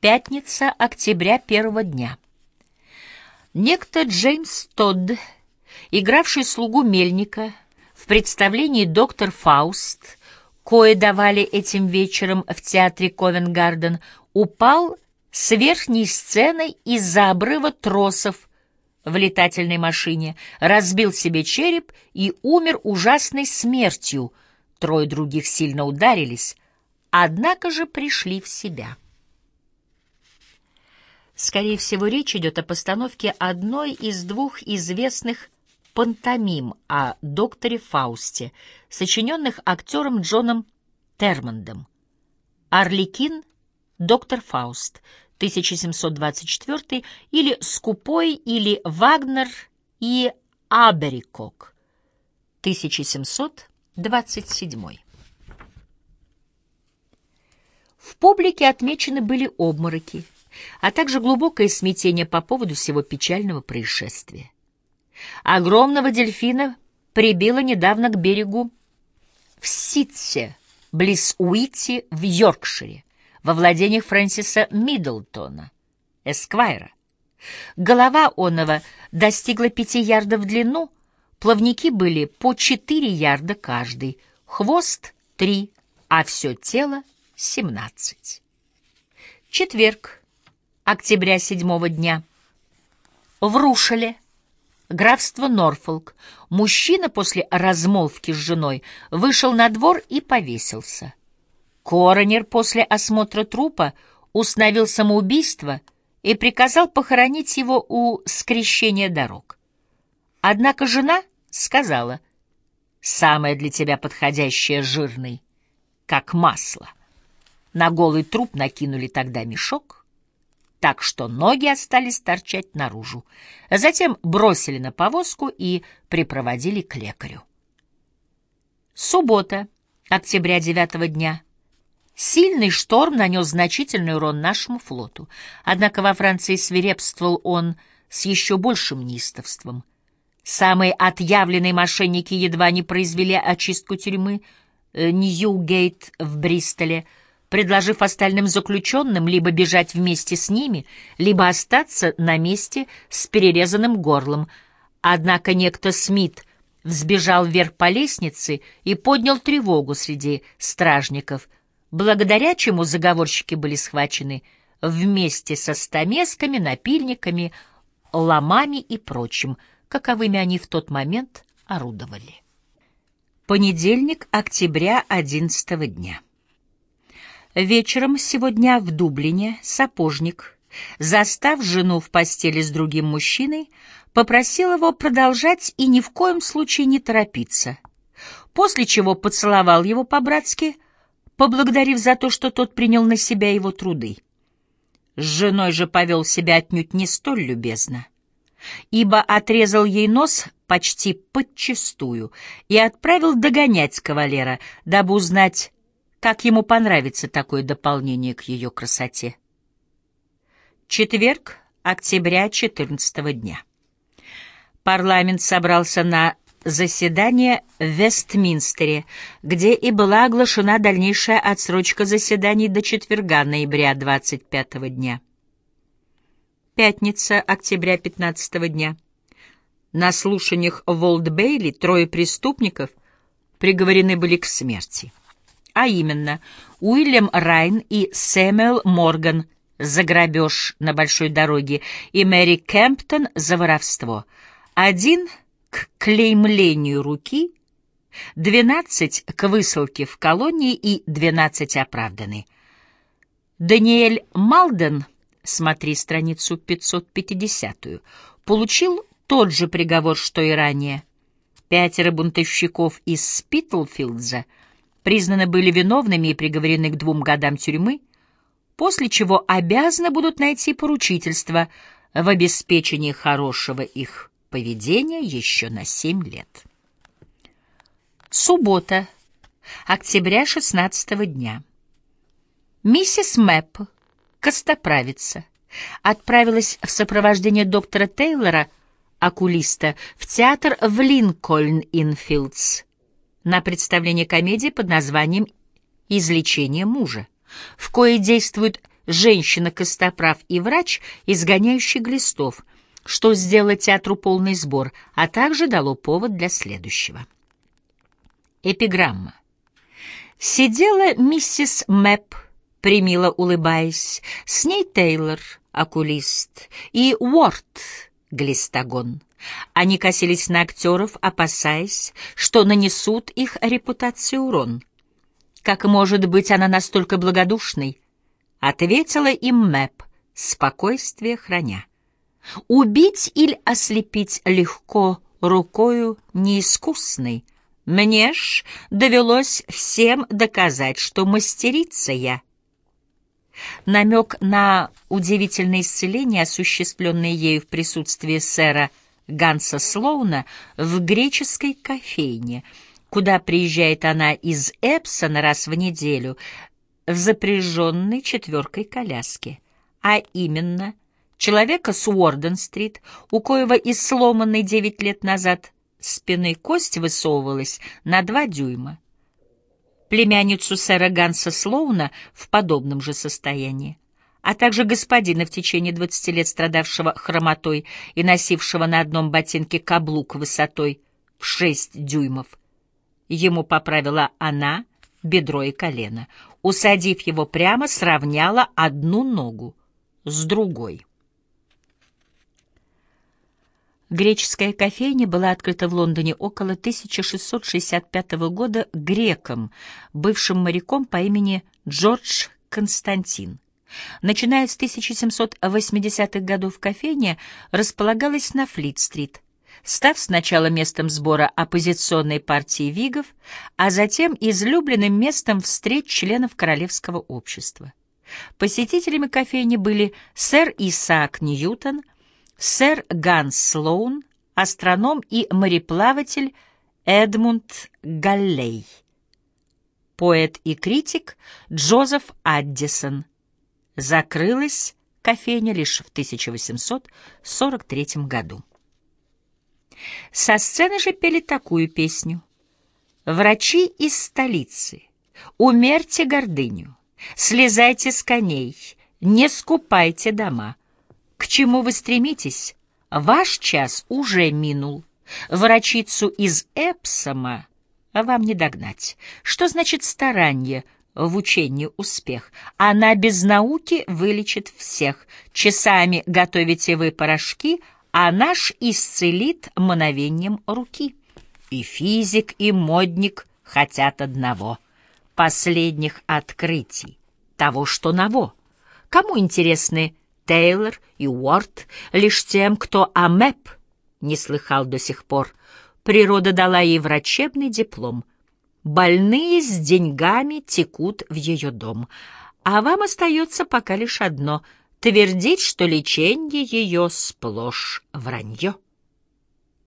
Пятница, октября первого дня. Некто Джеймс Тодд, игравший слугу Мельника в представлении «Доктор Фауст», кое давали этим вечером в театре Ковенгарден, упал с верхней сцены из-за обрыва тросов в летательной машине, разбил себе череп и умер ужасной смертью. Трое других сильно ударились, однако же пришли в себя. Скорее всего, речь идет о постановке одной из двух известных пантомим о докторе Фаусте, сочиненных актером Джоном Термондом. «Орликин», «Доктор Фауст», 1724 или «Скупой» или «Вагнер» и «Аберикок», 1727. В публике отмечены были обмороки, а также глубокое смятение по поводу всего печального происшествия. Огромного дельфина прибило недавно к берегу в Ситсе, близ Уитти в Йоркшире, во владениях Фрэнсиса Миддлтона, эсквайра. Голова оного достигла пяти ярдов в длину, плавники были по четыре ярда каждый, хвост — три, а все тело — семнадцать. Четверг, октября седьмого дня. В Рушеле, графство Норфолк, мужчина после размолвки с женой вышел на двор и повесился. Коронер после осмотра трупа установил самоубийство и приказал похоронить его у скрещения дорог. Однако жена сказала, «Самое для тебя подходящее жирный, как масло». На голый труп накинули тогда мешок, так что ноги остались торчать наружу. Затем бросили на повозку и припроводили к лекарю. Суббота, октября девятого дня. Сильный шторм нанес значительный урон нашему флоту, однако во Франции свирепствовал он с еще большим неистовством. Самые отъявленные мошенники едва не произвели очистку тюрьмы э, Ньюгейт в Бристоле — предложив остальным заключенным либо бежать вместе с ними, либо остаться на месте с перерезанным горлом. Однако некто Смит взбежал вверх по лестнице и поднял тревогу среди стражников, благодаря чему заговорщики были схвачены вместе со стамесками, напильниками, ломами и прочим, каковыми они в тот момент орудовали. Понедельник, октября, одиннадцатого дня. Вечером сегодня в Дублине сапожник, застав жену в постели с другим мужчиной, попросил его продолжать и ни в коем случае не торопиться, после чего поцеловал его по-братски, поблагодарив за то, что тот принял на себя его труды. С женой же повел себя отнюдь не столь любезно, ибо отрезал ей нос почти подчистую и отправил догонять кавалера, дабы узнать, как ему понравится такое дополнение к ее красоте. Четверг, октября 14 дня. Парламент собрался на заседание в Вестминстере, где и была оглашена дальнейшая отсрочка заседаний до четверга, ноября 25 дня. Пятница, октября 15 дня. На слушаниях в Олд-Бейли трое преступников приговорены были к смерти а именно Уильям Райн и Сэмюэл Морган за грабеж на большой дороге и Мэри Кемптон за воровство. Один к клеймлению руки, двенадцать к высылке в колонии и двенадцать оправданы. Даниэль Малден, смотри страницу 550, получил тот же приговор, что и ранее. Пятеро бунтовщиков из Спитлфилдза — признаны были виновными и приговорены к двум годам тюрьмы, после чего обязаны будут найти поручительство в обеспечении хорошего их поведения еще на семь лет. Суббота, октября 16 дня. Миссис Мэп, костоправица, отправилась в сопровождение доктора Тейлора, окулиста, в театр в Линкольн-Инфилдс, на представление комедии под названием «Излечение мужа», в кое действует женщина-костоправ и врач, изгоняющий глистов, что сделало театру полный сбор, а также дало повод для следующего. Эпиграмма. Сидела миссис Мэп, примило улыбаясь, с ней Тейлор, окулист, и Уорд, глистогон. Они косились на актеров, опасаясь, что нанесут их репутации урон. «Как может быть она настолько благодушной?» — ответила им Мэп, спокойствие храня. «Убить или ослепить легко рукою неискусной. Мне ж довелось всем доказать, что мастерица я». Намек на удивительное исцеление, осуществленное ею в присутствии сэра Ганса Слоуна в греческой кофейне, куда приезжает она из Эпсона раз в неделю в запряженной четверкой коляске, а именно человека с Уорден-стрит, у коего из сломанной девять лет назад спины кость высовывалась на два дюйма. Племянницу сэра Ганса Слоуна в подобном же состоянии, а также господина в течение двадцати лет страдавшего хромотой и носившего на одном ботинке каблук высотой в шесть дюймов. Ему поправила она бедро и колено. Усадив его прямо, сравняла одну ногу с другой. Греческая кофейня была открыта в Лондоне около 1665 года греком, бывшим моряком по имени Джордж Константин. Начиная с 1780-х годов кофейня располагалась на Флит-стрит, став сначала местом сбора оппозиционной партии Вигов, а затем излюбленным местом встреч членов Королевского общества. Посетителями кофейни были сэр Исаак Ньютон – сэр Ганс Слоун, астроном и мореплаватель Эдмунд Галлей, поэт и критик Джозеф Аддисон. Закрылась кофейня лишь в 1843 году. Со сцены же пели такую песню. «Врачи из столицы, умерьте гордыню, слезайте с коней, не скупайте дома». К чему вы стремитесь? Ваш час уже минул. Врачицу из Эпсома вам не догнать. Что значит старание в учении успех? Она без науки вылечит всех. Часами готовите вы порошки, а наш исцелит мановением руки. И физик, и модник хотят одного — последних открытий, того, что ново. Кому интересны Тейлор и Уорд лишь тем, кто о МЭП не слыхал до сих пор. Природа дала ей врачебный диплом. Больные с деньгами текут в ее дом. А вам остается пока лишь одно — твердить, что лечение ее сплошь вранье.